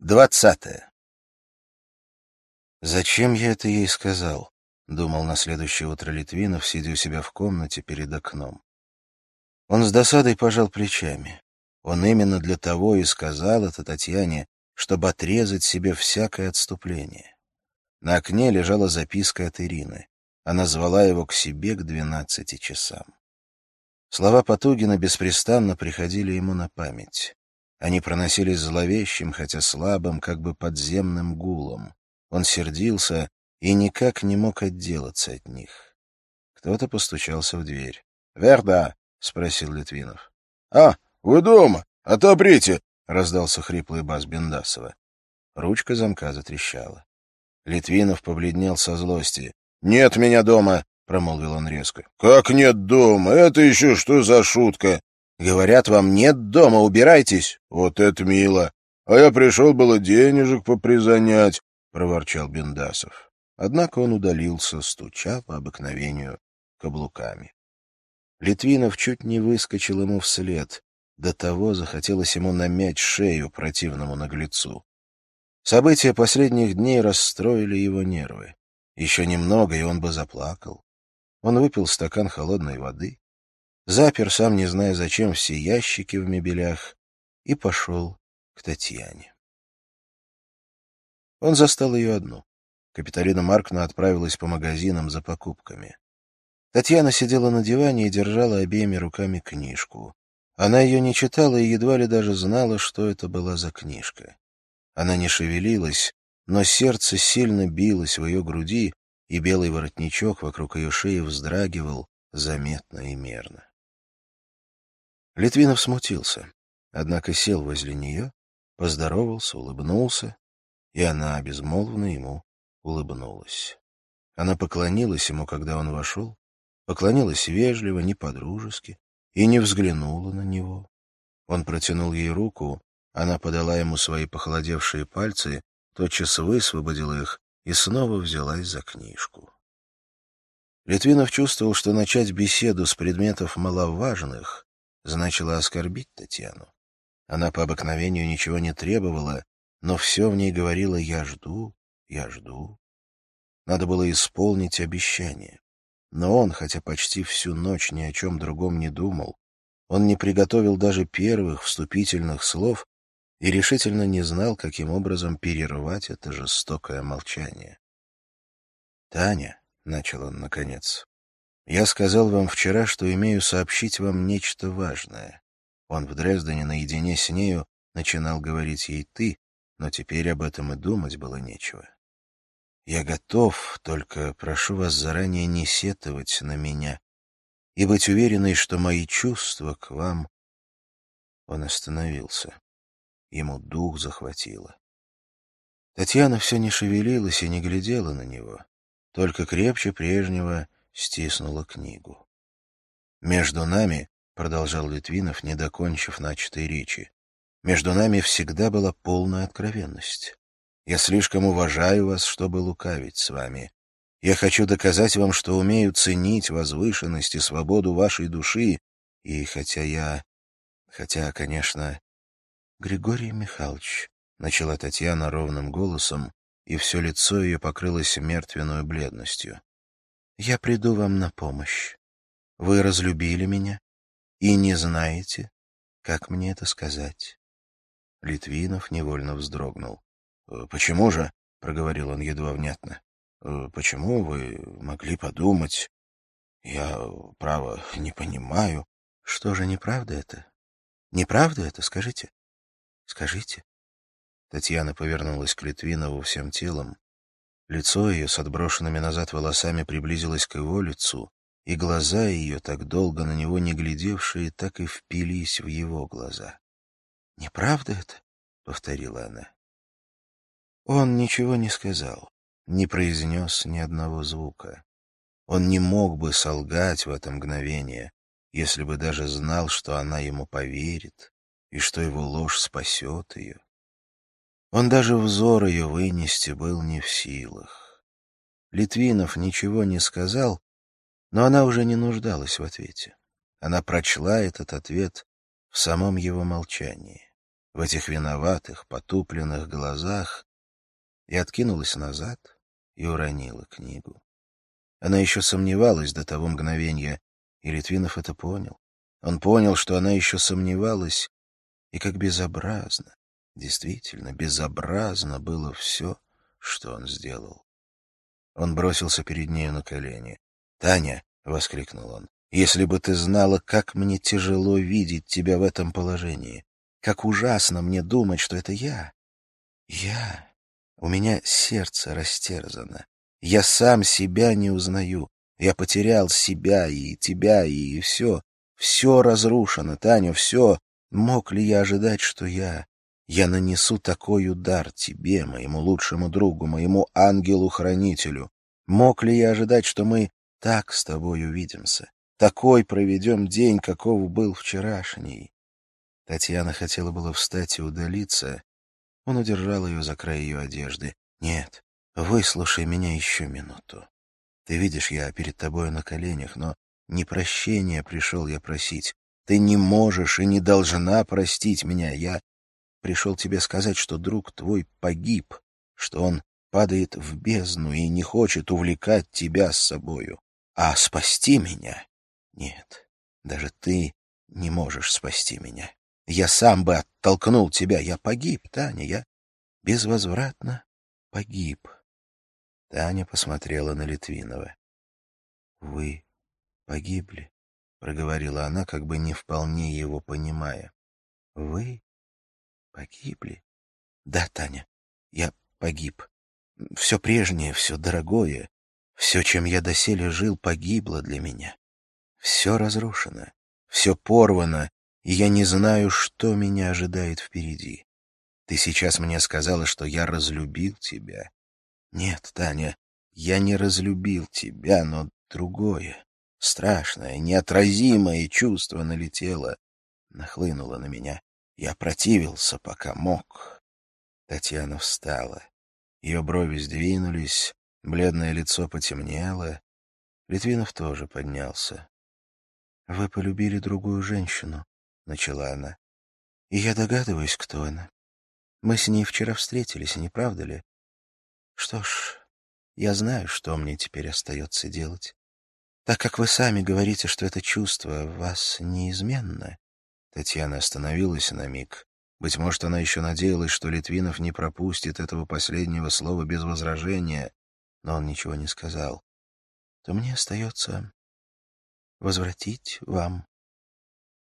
Двадцатое. «Зачем я это ей сказал?» — думал на следующее утро Литвинов, сидя у себя в комнате перед окном. Он с досадой пожал плечами. Он именно для того и сказал это Татьяне, чтобы отрезать себе всякое отступление. На окне лежала записка от Ирины. Она звала его к себе к двенадцати часам. Слова Потугина беспрестанно приходили ему на память. Они проносились зловещим, хотя слабым, как бы подземным гулом. Он сердился и никак не мог отделаться от них. Кто-то постучался в дверь. «Верда!» — спросил Литвинов. «А, вы дома? Отоприте!» — раздался хриплый бас Бендасова. Ручка замка затрещала. Литвинов побледнел со злости. «Нет меня дома!» — промолвил он резко. «Как нет дома? Это еще что за шутка?» Говорят вам, нет дома, убирайтесь. Вот это мило. А я пришел было денежек попризанять, — проворчал Бендасов. Однако он удалился, стуча по обыкновению каблуками. Литвинов чуть не выскочил ему вслед. До того захотелось ему намять шею противному наглецу. События последних дней расстроили его нервы. Еще немного, и он бы заплакал. Он выпил стакан холодной воды, запер, сам не зная зачем, все ящики в мебелях и пошел к Татьяне. Он застал ее одну. Капиталина Маркна отправилась по магазинам за покупками. Татьяна сидела на диване и держала обеими руками книжку. Она ее не читала и едва ли даже знала, что это была за книжка. Она не шевелилась, но сердце сильно билось в ее груди, и белый воротничок вокруг ее шеи вздрагивал заметно и мерно. Литвинов смутился, однако сел возле нее, поздоровался, улыбнулся, и она безмолвно ему улыбнулась. Она поклонилась ему, когда он вошел, поклонилась вежливо, не по-дружески, и не взглянула на него. Он протянул ей руку, она подала ему свои похолодевшие пальцы, тотчас высвободила их и снова взялась за книжку. Литвинов чувствовал, что начать беседу с предметов маловажных значило оскорбить Татьяну. Она по обыкновению ничего не требовала, но все в ней говорило «я жду, я жду». Надо было исполнить обещание. Но он, хотя почти всю ночь ни о чем другом не думал, он не приготовил даже первых вступительных слов и решительно не знал, каким образом перервать это жестокое молчание. «Таня», — начал он наконец, я сказал вам вчера, что имею сообщить вам нечто важное. Он в Дрездене наедине с нею начинал говорить ей «ты», но теперь об этом и думать было нечего. Я готов, только прошу вас заранее не сетовать на меня и быть уверенной, что мои чувства к вам... Он остановился. Ему дух захватило. Татьяна все не шевелилась и не глядела на него, только крепче прежнего стиснула книгу. «Между нами», — продолжал Литвинов, не докончив начатой речи, «между нами всегда была полная откровенность. Я слишком уважаю вас, чтобы лукавить с вами. Я хочу доказать вам, что умею ценить возвышенность и свободу вашей души, и хотя я... хотя, конечно... Григорий Михайлович, — начала Татьяна ровным голосом, и все лицо ее покрылось мертвенную бледностью. Я приду вам на помощь. Вы разлюбили меня и не знаете, как мне это сказать. Литвинов невольно вздрогнул. «Э, — Почему же? — проговорил он едва внятно. «Э, — Почему вы могли подумать? Я, право, не понимаю. — Что же, неправда это? Неправда это, скажите? Скажите. Татьяна повернулась к Литвинову всем телом. Лицо ее с отброшенными назад волосами приблизилось к его лицу, и глаза ее, так долго на него не глядевшие, так и впились в его глаза. «Неправда это?» — повторила она. Он ничего не сказал, не произнес ни одного звука. Он не мог бы солгать в это мгновение, если бы даже знал, что она ему поверит и что его ложь спасет ее. Он даже взор ее вынести был не в силах. Литвинов ничего не сказал, но она уже не нуждалась в ответе. Она прочла этот ответ в самом его молчании, в этих виноватых, потупленных глазах, и откинулась назад и уронила книгу. Она еще сомневалась до того мгновения, и Литвинов это понял. Он понял, что она еще сомневалась, и как безобразно, действительно безобразно было все, что он сделал. Он бросился перед нею на колени. «Таня!» — воскликнул он. «Если бы ты знала, как мне тяжело видеть тебя в этом положении, как ужасно мне думать, что это я. Я. У меня сердце растерзано. Я сам себя не узнаю. Я потерял себя и тебя, и все. Все разрушено, Таня, все. Мог ли я ожидать, что я... Я нанесу такой удар тебе, моему лучшему другу, моему ангелу-хранителю. Мог ли я ожидать, что мы так с тобой увидимся? Такой проведем день, какого был вчерашний. Татьяна хотела было встать и удалиться. Он удержал ее за край ее одежды. «Нет, выслушай меня еще минуту. Ты видишь, я перед тобой на коленях, но не прощения пришел я просить. Ты не можешь и не должна простить меня. Я пришел тебе сказать, что друг твой погиб, что он падает в бездну и не хочет увлекать тебя с собою. А спасти меня? Нет, даже ты не можешь спасти меня. Я сам бы оттолкнул тебя. Я погиб, Таня, я безвозвратно погиб. Таня посмотрела на Литвинова. — Вы погибли, — проговорила она, как бы не вполне его понимая. — Вы погибли? — Да, Таня, я погиб. Все прежнее, все дорогое, все, чем я доселе жил, погибло для меня. Все разрушено, все порвано, и я не знаю, что меня ожидает впереди. Ты сейчас мне сказала, что я разлюбил тебя. Нет, Таня, я не разлюбил тебя, но другое, страшное, неотразимое чувство налетело, нахлынуло на меня. Я противился, пока мог. Татьяна встала. Ее брови сдвинулись, бледное лицо потемнело. Литвинов тоже поднялся. — Вы полюбили другую женщину, — начала она. — И я догадываюсь, кто она. Мы с ней вчера встретились, не правда ли? Что ж, я знаю, что мне теперь остается делать. Так как вы сами говорите, что это чувство в вас неизменно... Татьяна остановилась на миг, быть может, она еще надеялась, что Литвинов не пропустит этого последнего слова без возражения, но он ничего не сказал. То мне остается возвратить вам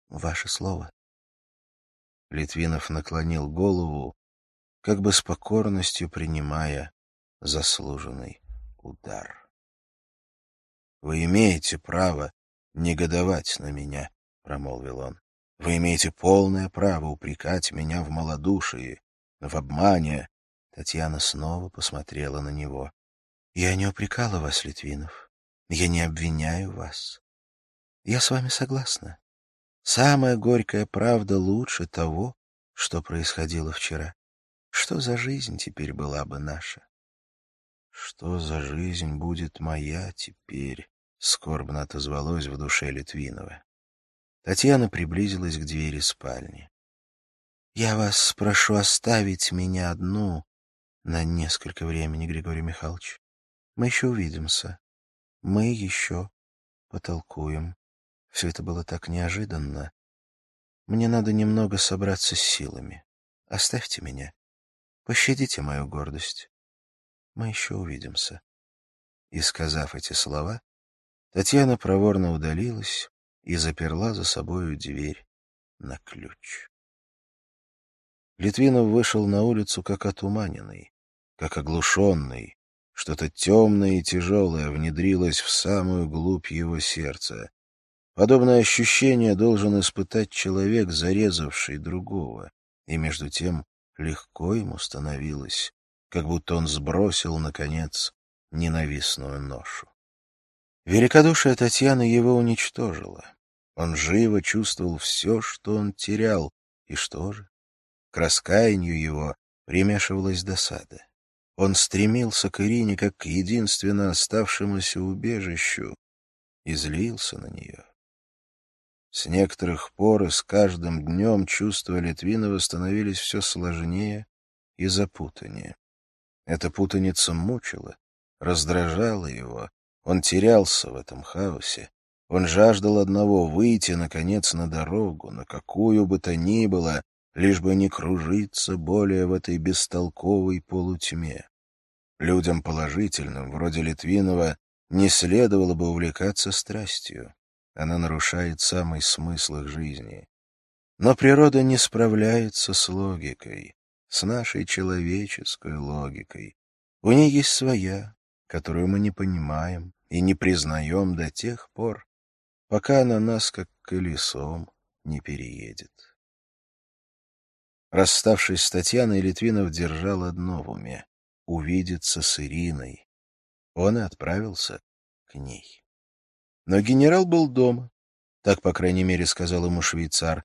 ваше слово. Литвинов наклонил голову, как бы с покорностью принимая заслуженный удар. — Вы имеете право негодовать на меня, — промолвил он. Вы имеете полное право упрекать меня в малодушии, в обмане. Татьяна снова посмотрела на него. Я не упрекала вас, Литвинов. Я не обвиняю вас. Я с вами согласна. Самая горькая правда лучше того, что происходило вчера. Что за жизнь теперь была бы наша? Что за жизнь будет моя теперь? Скорбно отозвалось в душе Литвинова. Татьяна приблизилась к двери спальни. — Я вас прошу оставить меня одну на несколько времени, Григорий Михайлович. Мы еще увидимся. Мы еще потолкуем. Все это было так неожиданно. Мне надо немного собраться с силами. Оставьте меня. Пощадите мою гордость. Мы еще увидимся. И, сказав эти слова, Татьяна проворно удалилась, и заперла за собою дверь на ключ. Литвинов вышел на улицу как отуманенный, как оглушенный. Что-то темное и тяжелое внедрилось в самую глубь его сердца. Подобное ощущение должен испытать человек, зарезавший другого, и между тем легко ему становилось, как будто он сбросил, наконец, ненавистную ношу. Великодушие Татьяны его уничтожило. Он живо чувствовал все, что он терял. И что же? К раскаянию его примешивалась досада. Он стремился к Ирине как к единственно оставшемуся убежищу и злился на нее. С некоторых пор и с каждым днем чувства Литвинова становились все сложнее и запутаннее. Эта путаница мучила, раздражала его. Он терялся в этом хаосе. Он жаждал одного — выйти, наконец, на дорогу, на какую бы то ни было, лишь бы не кружиться более в этой бестолковой полутьме. Людям положительным, вроде Литвинова, не следовало бы увлекаться страстью. Она нарушает самый смысл их жизни. Но природа не справляется с логикой, с нашей человеческой логикой. У ней есть своя, которую мы не понимаем и не признаем до тех пор, пока она нас, как колесом, не переедет. Расставшись с Татьяной, Литвинов держал одно в уме — увидеться с Ириной. Он и отправился к ней. Но генерал был дома, так, по крайней мере, сказал ему швейцар,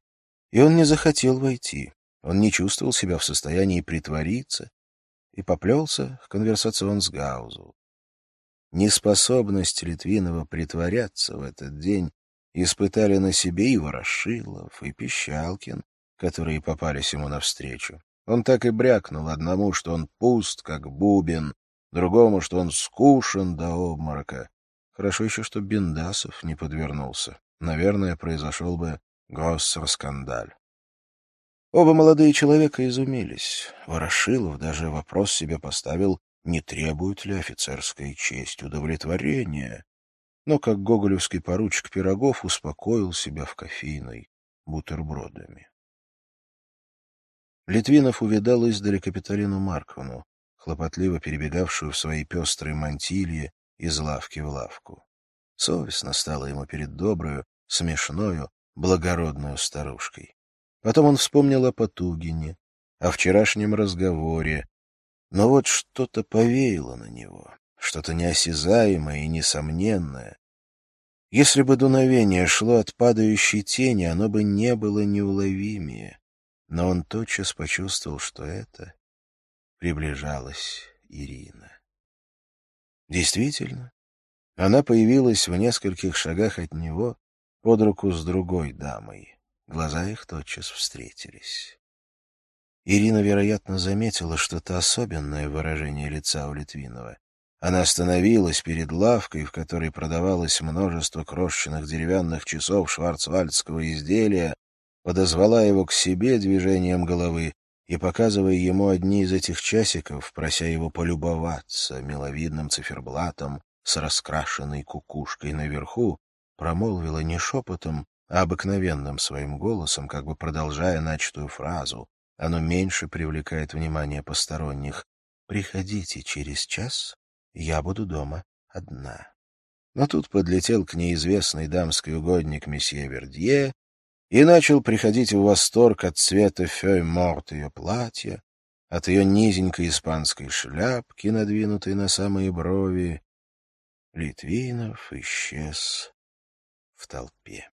и он не захотел войти. Он не чувствовал себя в состоянии притвориться и поплелся в конверсационсгаузу. Неспособность Литвинова притворяться в этот день испытали на себе и Ворошилов, и Пищалкин, которые попались ему навстречу. Он так и брякнул одному, что он пуст, как бубен, другому, что он скушен до обморока. Хорошо еще, что Бендасов не подвернулся. Наверное, произошел бы госсерскандаль. Оба молодые человека изумились. Ворошилов даже вопрос себе поставил, не требует ли офицерская честь удовлетворения. Но как гоголевский поручик Пирогов успокоил себя в кофейной бутербродами. Литвинов увидал издали Капиталину Марковну, хлопотливо перебегавшую в своей пестрой мантилье из лавки в лавку. Совестно стало ему перед добрую, смешною, благородную старушкой. Потом он вспомнил о Потугине, о вчерашнем разговоре. Но вот что-то повеяло на него, что-то неосязаемое и несомненное. Если бы дуновение шло от падающей тени, оно бы не было неуловимее. Но он тотчас почувствовал, что это приближалась Ирина. Действительно, она появилась в нескольких шагах от него под руку с другой дамой. Глаза их тотчас встретились. Ирина, вероятно, заметила что-то особенное в выражении лица у Литвинова. Она остановилась перед лавкой, в которой продавалось множество крошечных деревянных часов шварцвальдского изделия, подозвала его к себе движением головы и, показывая ему одни из этих часиков, прося его полюбоваться миловидным циферблатом с раскрашенной кукушкой наверху, промолвила не шепотом, а обыкновенным своим голосом, как бы продолжая начатую фразу. Оно меньше привлекает внимание посторонних. «Приходите через час, я буду дома одна». Но тут подлетел к неизвестный дамский угодник месье Вердье и начал приходить в восторг от цвета фёй-морт ее платья, от ее низенькой испанской шляпки, надвинутой на самые брови. Литвинов исчез в толпе.